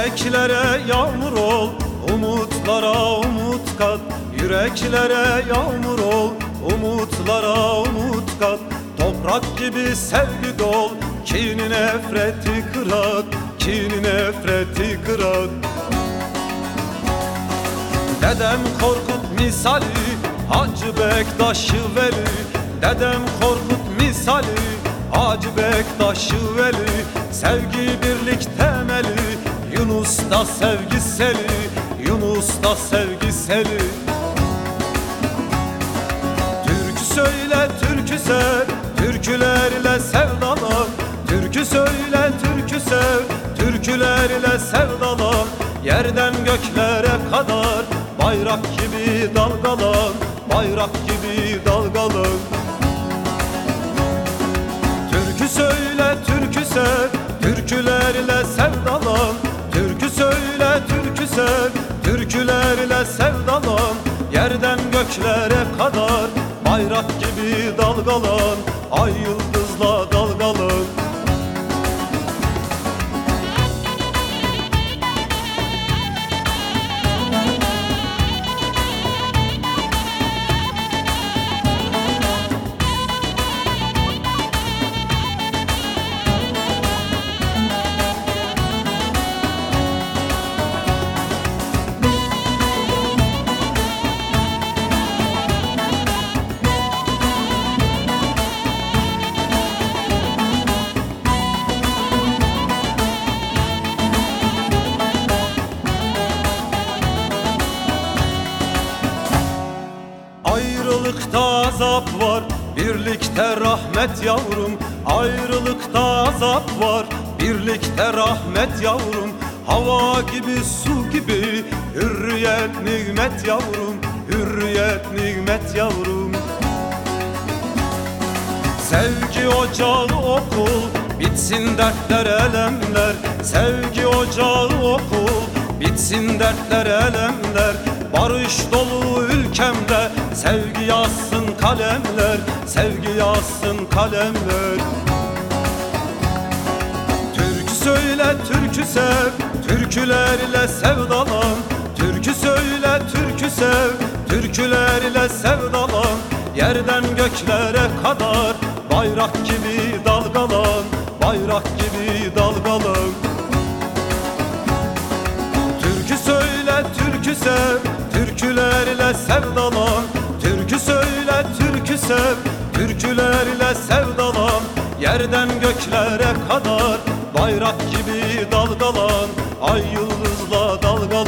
Yüreklere yağmur ol, umutlara umut kat. Yüreklere yağmur ol, umutlara umut kat. Toprak gibi sevgi dol, kini nefreti kırak Kini nefreti kırak Dedem Korkut misali Hacı Bektaş'ı veli. Dedem Korkut misali Hacı Bektaş'ı veli. Sevgi birlik temeli Yunus da sevgiseli Yunus da sevgiseli Türkü söyle türkü sev Türkülerle sevdalan. Türkü söyle türkü sev Türkülerle sevdalan. Yerden göklere kadar Bayrak gibi dalgalan Bayrak gibi dalgalan sev Türkülerle sevdalan Yerden göklere kadar Bayrak gibi dalgalan Ay yıldızla dalgalan Ayrılıkta azap var, birlikte rahmet yavrum. Ayrılıkta azap var, birlikte rahmet yavrum. Hava gibi, su gibi, hürriyet nimet yavrum. Hürriyet nimet yavrum. Sevgi ocağı okul, bitsin dertler elemler. Sevgi ocağı okul, bitsin dertler elemler. Barış dolu sevgi yazsın kalemler. Sevgi yazsın kalemler. Türkü söyle, türkü sev, türkülerle sevdalan. Türkü söyle, türkü sev, türkülerle sevdalan. Yerden göklere kadar bayrak gibi dalgalan, bayrak gibi dalgalan. Türkü söyle, türkü sev, türkülerle sevdalan sev Türkülerle sevdalan Yerden göklere kadar Bayrak gibi dalgalan Ay yıldızla dalgalan.